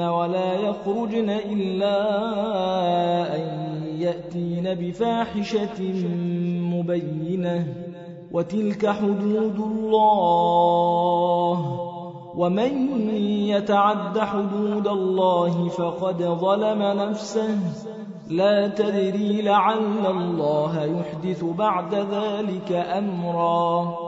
ولا يخرجن إلا أن يأتين بفاحشة مبينة. وتلك حدود الله. ومن يتعد حدود الله فقد ظلم نفسه. لا تدري لعل الله يحدث بعد ذلك أمرا.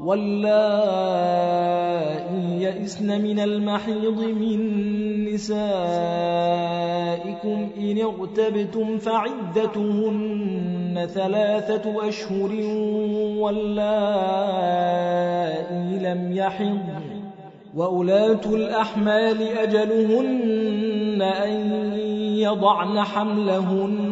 واللائي يئسن من المحيض من نسائكم إن اغتبتم فعدتهن ثلاثة أشهر واللائي لم يحض وأولاة الأحمال أجلهن أن يضعن حملهن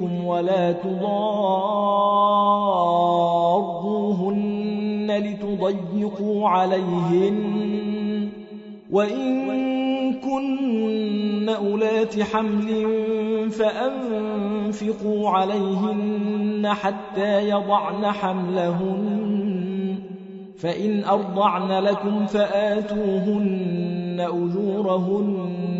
وجدكم ولا تضاروهن لتضيقوا عليهن. وإن كن أولات حمل فأنفقوا عليهن حتى يضعن حملهن. فإن أرضعن لكم فآتوهن أجورهن.